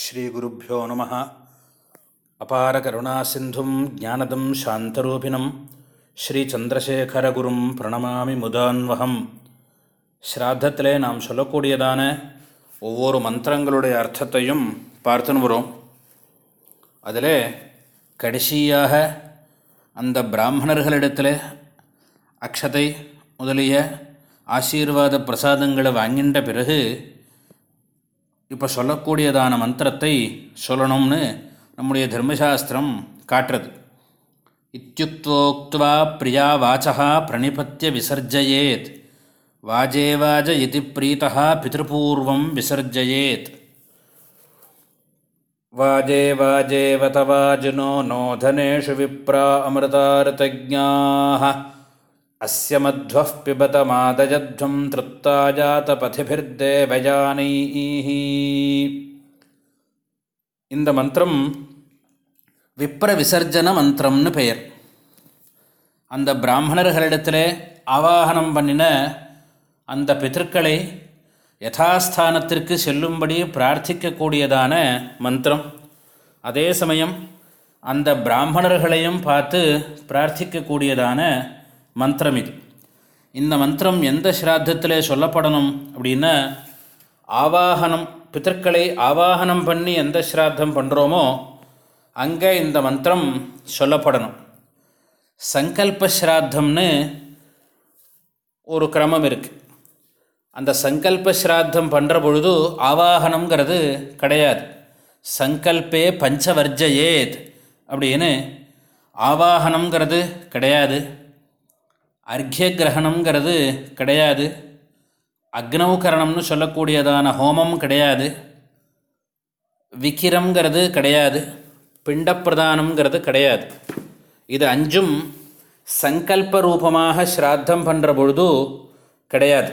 ஸ்ரீகுருப்போ நம அபார கருணா சிந்தும் ஜானதம் சாந்தரூபிணம். ஸ்ரீச்சந்திரசேகரகுரும் பிரணமாமி முதான்வகம். ஸ்ராத்தத்திலே நாம் சொல்லக்கூடியதான ஒவ்வொரு மந்திரங்களுடைய அர்த்தத்தையும் பார்த்துன்னு வரும் அதில் கடைசியாக அந்த பிராமணர்களிடத்தில் அக்ஷதை முதலிய ஆசீர்வாத பிரசாதங்களை வாங்கின்ற பிறகு இப்போ சொல்லக்கூடியதான மந்திரத்தை சொல்லணும்னு நம்முடைய தர்மசாஸ்திரம் காட்டுறது. இத்தியுக்தோக்துவா பிரியா வாச்சா பிரணிபத்திய விசர்ஜயேத். வாஜேவாஜ இது பிரீத்தா பிதபூர்வம் விசர்ஜயேத் வாஜே வாஜேவத வாஜினோ நோதனேஷு விப்ரா அமிர்தார்த்தஜா அஸ்ய மத்வः பிபத மாதஜத்வம் திருத்தாஜாத்தபதிபிர்தேவயானைः இந்த மந்திரம் விப்ர விசர்ஜன மந்திரம்னு பெயர். அந்த பிராமணர்களிடத்தில் ஆவாகனம் பண்ணின அந்த பிதற்களை யதாஸ்தானத்திற்கு செல்லும்படி பிரார்த்திக்கக்கூடியதான மந்திரம். அதே சமயம் அந்த பிராமணர்களையும் பார்த்து பிரார்த்திக்கக்கூடியதான மந்திரம் இது. இந்த மந்திரம் எந்த ஸ்ராத்தத்தில் சொல்லப்படணும் அப்படின்னா ஆவாகனம் பித்தர்களை ஆவாகனம் பண்ணி எந்த ஸ்ராத்தம் பண்ணுறோமோ அங்கே இந்த மந்திரம் சொல்லப்படணும். சங்கல்பஸ்ராத்தம்னு ஒரு கிரமம் இருக்குது அந்த சங்கல்பஸ்ராத்தம் பண்ணுற பொழுது ஆவாகனங்கிறது கிடையாது. சங்கல்பே பஞ்சவர்ஜயேத் அப்படின்னு ஆவாகனங்கிறது கிடையாது. அர்க்கிய கிரகணங்கிறது கிடையாது. அக்னவுகரணம்னு சொல்லக்கூடியதான ஹோமம் கிடையாது. விக்கிரம்ங்கிறது கிடையாது. பிண்டப்பிரதானம்ங்கிறது கிடையாது. இது அஞ்சும் சங்கல்ப ரூபமாக ஸ்ராத்தம் பண்ணுற பொழுது கிடையாது.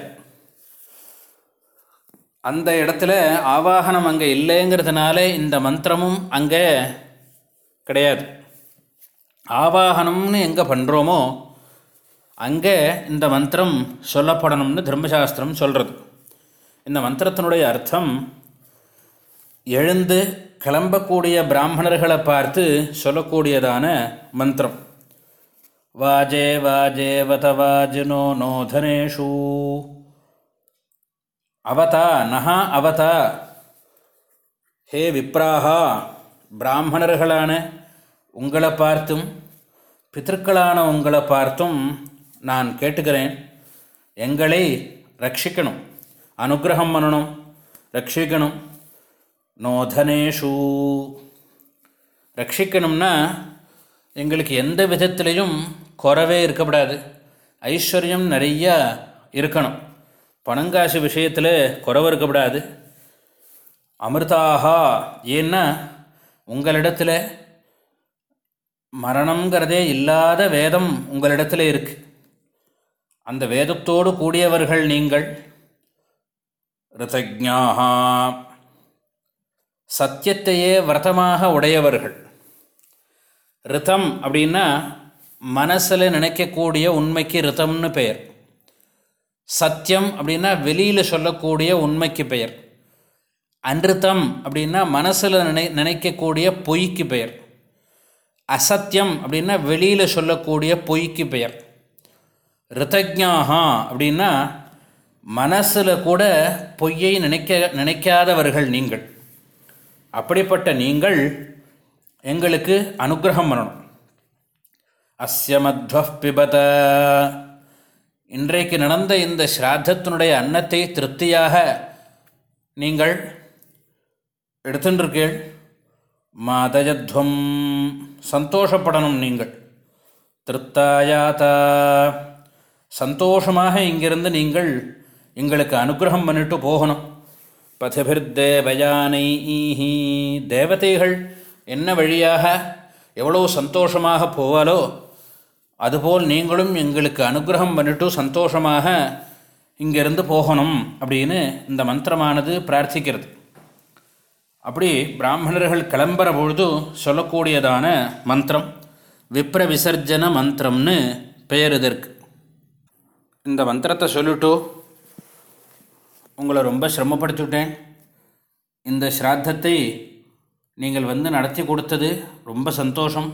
அந்த இடத்துல ஆவாகனம் அங்கே இல்லைங்கிறதுனால இந்த மந்திரமும் அங்கே கிடையாது. ஆவாகனம்னு எங்கே பண்ணுறோமோ அங்கே இந்த மந்திரம் சொல்லப்படணும்னு தர்மசாஸ்திரம் சொல்கிறது இந்த மந்திரத்தினுடைய அர்த்தம் எழுந்து கிளம்பக்கூடிய பிராமணர்களை பார்த்து சொல்லக்கூடியதான மந்திரம். வாஜே வாஜே வத வாஜினோ நோதனேஷு அவதா நகா அவதா. ஹே விப்ராஹா பிராமணர்களான உங்களை பார்த்தும் பித்தர்களான உங்களை பார்த்தும் நான் கேட்டுக்கிறேன். எங்களை ரட்சிக்கணும். அனுகிரகம் பண்ணணும். ரட்சிக்கணும். நோதனேஷு. ரட்சிக்கணும்னா எங்களுக்கு எந்த விதத்துலேயும் குறவே இருக்கக்கூடாது. ஐஸ்வர்யம் நிறையா இருக்கணும். பணங்காசு விஷயத்தில் குறவு இருக்கக்கூடாது. அமிர்தாகா ஏன்னா உங்களிடத்தில் மரணங்கிறதே இல்லாத வேதம் உங்களிடத்தில் இருக்குது அந்த வேதத்தோடு கூடியவர்கள் நீங்கள். ரிதஜாகா சத்தியத்தையே விரதமாக உடையவர்கள். ரிதம் அப்படின்னா மனசில் நினைக்கக்கூடிய உண்மைக்கு ரிதம்னு பெயர். சத்தியம் அப்படின்னா வெளியில் சொல்லக்கூடிய உண்மைக்கு பெயர். அன்றுத்தம் அப்படின்னா மனசில் நினை நினைக்கக்கூடிய பொய்க்கு பெயர். அசத்தியம் அப்படின்னா வெளியில் சொல்லக்கூடிய பொய்க்கு பெயர். ரிதஜாகா அப்படின்னா மனசில் கூட பொய்யை நினைக்க நினைக்காதவர்கள் நீங்கள். அப்படிப்பட்ட நீங்கள் எங்களுக்கு அனுகிரகம் பண்ணணும். அஸ்ய மத்வ பிபத. இன்றைக்கு நடந்த இந்த ஸ்ராத்தத்தினுடைய அன்னத்தை திருப்தியாக நீங்கள் எடுத்துட்டுருக்கீள் மாதயத்வம். சந்தோஷப்படணும் நீங்கள். திருப்தாயாதா சந்தோஷமாக இங்கிருந்து நீங்கள் எங்களுக்கு அனுகிரகம் பண்ணிட்டு போகணும். பதிபிர்தேவயானை தேவதைகள் என்ன வழியாக எவ்வளோ சந்தோஷமாக போவாலோ அதுபோல் நீங்களும் எங்களுக்கு அனுகிரகம் பண்ணிட்டு சந்தோஷமாக இங்கிருந்து போகணும் அப்படின்னு இந்த மந்திரமானது பிரார்த்திக்கிறது. அப்படி பிராமணர்கள் கிளம்புற பொழுது சொல்லக்கூடியதான மந்திரம் விப்ர விசர்ஜன மந்திரம்னு பெயர் இதற்கு. இந்த மந்திரத்தை சொல்லிட்டு உங்களை ரொம்ப சிரமப்படுத்திவிட்டேன். இந்த ஸ்ராத்தத்தை நீங்கள் வந்து நடத்தி கொடுத்தது ரொம்ப சந்தோஷம்.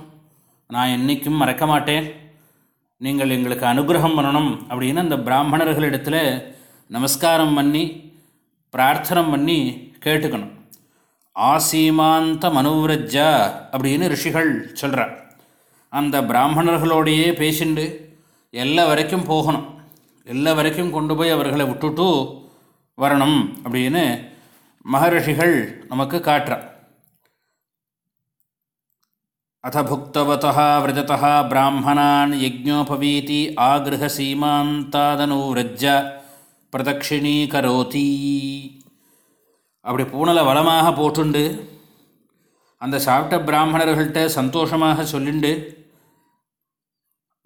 நான் என்றைக்கும் மறக்க மாட்டேன். நீங்கள் எங்களுக்கு அனுகிரகம் பண்ணணும் அப்படின்னு அந்த பிராமணர்களிடத்தில் நமஸ்காரம் பண்ணி பிரார்த்தனம் பண்ணி கேட்டுக்கணும். ஆசீமாந்த மனுவிரஜா அப்படின்னு ரிஷிகள் சொல்கிறார் அந்த பிராமணர்களோடையே பேசிண்டு எல்லா வரைக்கும் போகணும். எல்லா வரைக்கும் கொண்டு போய் அவர்களை விட்டுட்டு வரணும் அப்படின்னு மகரிஷிகள் நமக்கு காட்டுறார் அத புக்தவதா விரஜதா பிராமணான் யஜ்ஞோபவீதி சீமாந்தாதனூரஜ பிரதட்சிணீகரோதி அப்படி பூனலை வளமாக போட்டுண்டு. அந்த சாப்பிட்ட பிராமணர்கள்ட்ட சந்தோஷமாக சொல்லிண்டு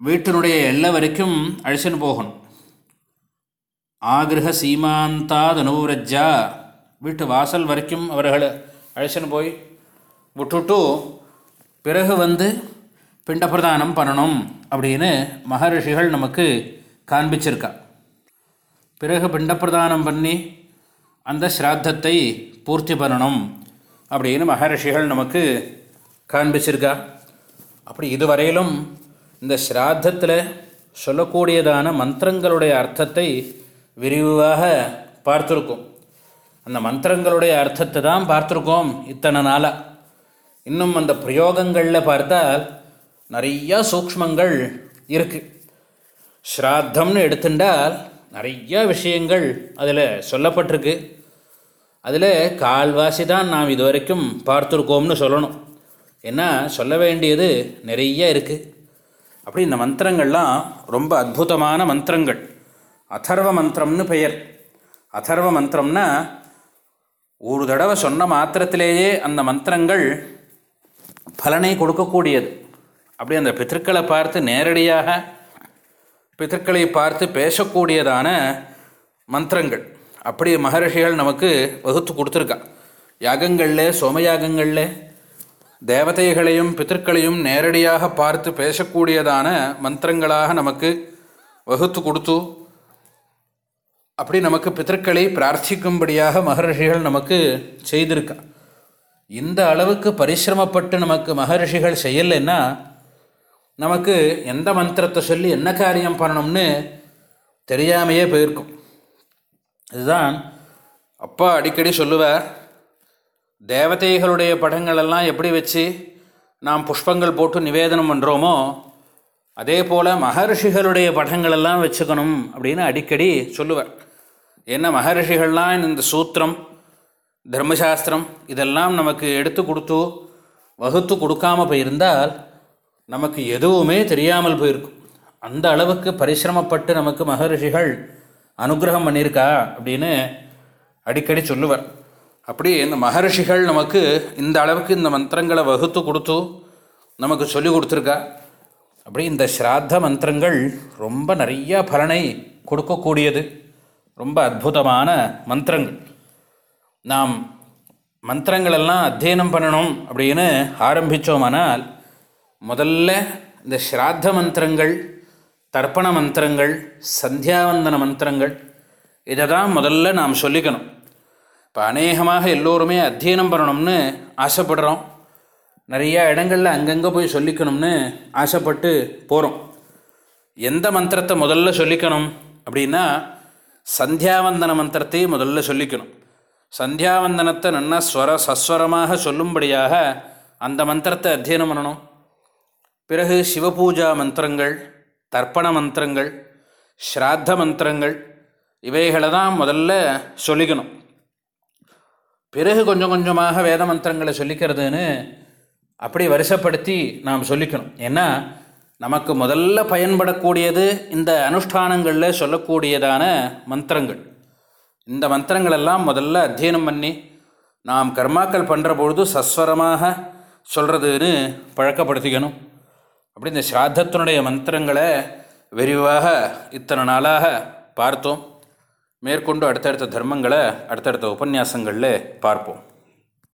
வீட்டினுடைய எல்லை வரைக்கும் அழிச்சுன்னு போகணும். ஆகிரக சீமாந்தாதனுரஜா வீட்டு வாசல் வரைக்கும் அவர்களை அழைச்சின்னு போய் விட்டுட்டு பிறகு வந்து பிண்டப்பிரதானம் பண்ணணும் அப்படின்னு மகரிஷிகள் நமக்கு காண்பிச்சிருக்கா. பிறகு பிண்டப்பிரதானம் பண்ணி அந்த ஸ்ராத்தத்தை பூர்த்தி பண்ணணும் அப்படின்னு மகரிஷிகள் நமக்கு காண்பிச்சிருக்கா. அப்படி இதுவரையிலும் இந்த ஸ்ராத்தத்தில் சொல்லக்கூடியதான மந்திரங்களுடைய அர்த்தத்தை விரிவாக பார்த்துருக்கோம். அந்த மந்திரங்களுடைய அர்த்தத்தை தான் பார்த்துருக்கோம் இத்தனை நாளாக இன்னும் அந்த பிரயோகங்களில் பார்த்தால் நிறையா சூக்ஷ்மங்கள் இருக்குது ஸ்ராத்தம்னு எடுத்துட்டால் நிறையா விஷயங்கள் அதில் சொல்லப்பட்டிருக்கு. அதில் கால்வாசி தான் நாம் இது வரைக்கும் பார்த்துருக்கோம்னு சொல்லணும். ஏன்னா சொல்ல வேண்டியது நிறைய இருக்குது அப்படி இந்த மந்திரங்கள்லாம் ரொம்ப அற்புதமான மந்திரங்கள். அதர்வ மந்திரம்னு பெயர் அதர்வ மந்திரம்னா ஒரு தடவை சொன்ன மாத்திரத்திலேயே அந்த மந்திரங்கள் பலனை கொடுக்கக்கூடியது அப்படி அந்த பித்திருக்களை பார்த்து நேரடியாக பித்திருக்களை பார்த்து பேசக்கூடியதான மந்திரங்கள் அப்படி மகரிஷிகள் நமக்கு வகுத்து கொடுத்துருக்கா யாகங்களில் சோமயாகங்களில் தேவதைகளையும் பித்திருக்களையும் நேரடியாக பார்த்து பேசக்கூடியதான மந்திரங்களாக நமக்கு வகுத்து கொடுத்து அப்படி நமக்கு பித்தர்களை பிரார்த்திக்கும்படியாக மகரிஷிகள் நமக்கு செய்திருக்கா. இந்த அளவுக்கு பரிசிரமப்பட்டு நமக்கு மகரிஷிகள் செய்யலைன்னா நமக்கு எந்த மந்திரத்தை சொல்லி என்ன காரியம் பண்ணணும்னு தெரியாமையே போயிருக்கும். இதுதான் அப்பா அடிக்கடி சொல்லுவார் தேவதைகளுடைய படங்களெல்லாம் எப்படி வச்சு நாம் புஷ்பங்கள் போட்டு நிவேதனம் பண்ணுறோமோ அதே போல் மகர்ஷிகளுடைய படங்களெல்லாம் வச்சுக்கணும் அப்படின்னு அடிக்கடி சொல்லுவார். ஏன்னா மகரிஷிகள்லாம் இந்த சூத்திரம் தர்மசாஸ்திரம் இதெல்லாம் நமக்கு எடுத்து கொடுத்து வகுத்து கொடுக்காமல் போயிருந்தால் நமக்கு எதுவுமே தெரியாமல் போயிருக்கும். அந்த அளவுக்கு பரிசிரமப்பட்டு நமக்கு மகரிஷிகள் அனுகிரகம் பண்ணியிருக்கா அப்படின்னு அடிக்கடி சொல்லுவார். அப்படி இந்த மகரிஷிகள் நமக்கு இந்த அளவுக்கு இந்த மந்திரங்களை வகுத்து கொடுத்து நமக்கு சொல்லி கொடுத்துருக்கா? அப்படி இந்த ஸ்ராத்த மந்திரங்கள் ரொம்ப நிறையா பலனை கொடுக்கக்கூடியது. ரொம்ப அற்புதமான மந்திரங்கள். நாம் மந்திரங்களெல்லாம் அத்தியனம் பண்ணணும் அப்படின்னு ஆரம்பித்தோமானால் முதல்ல இந்த ஸ்ராத்த மந்திரங்கள் தர்ப்பண மந்திரங்கள் சந்தியாவந்தன மந்திரங்கள் இதை தான் முதல்ல நாம் சொல்லிக்கணும். இப்போ அநேகமாக எல்லோருமே அத்தியனம் பண்ணணும்னு ஆசைப்படுறோம். நிறையா இடங்களில் அங்கங்கே போய் சொல்லிக்கணும்னு ஆசைப்பட்டு போகிறோம் எந்த மந்திரத்தை முதல்ல சொல்லிக்கணும் அப்படின்னா சந்தியாவந்தன மந்திரத்தை முதல்ல சொல்லிக்கணும். சந்தியாவந்தனத்தை நல்லா ஸ்வர சஸ்வரமாக சொல்லும்படியாக அந்த மந்திரத்தை அத்தியனம் பண்ணணும். பிறகு சிவபூஜா மந்திரங்கள் தர்ப்பண மந்திரங்கள் ஸ்ராத்த மந்திரங்கள் இவைகளை தான் முதல்ல சொல்லிக்கணும். பிறகு கொஞ்சம் கொஞ்சமாக வேத மந்திரங்களை சொல்லிக்கிறதுன்னு அப்படி வருஷப்படுத்தி நாம் சொல்லிக்கணும். ஏன்னா நமக்கு முதல்ல பயன்படக்கூடியது இந்த அனுஷ்டானங்களில் சொல்லக்கூடியதான மந்திரங்கள். இந்த மந்திரங்களெல்லாம் முதல்ல அத்தியனம் பண்ணி நாம் கர்மாக்கள் பண்ணுற பொழுது சஸ்வரமாக சொல்கிறதுன்னு பழக்கப்படுத்திக்கணும். அப்படி இந்த ஸ்ராத்தத்தினுடைய மந்திரங்களை விரிவாக இத்தனை நாளாக பார்த்தோம். மேற்கொண்டு அடுத்தடுத்த தர்மங்களை அடுத்தடுத்த உபன்யாசங்களில் பார்ப்போம்.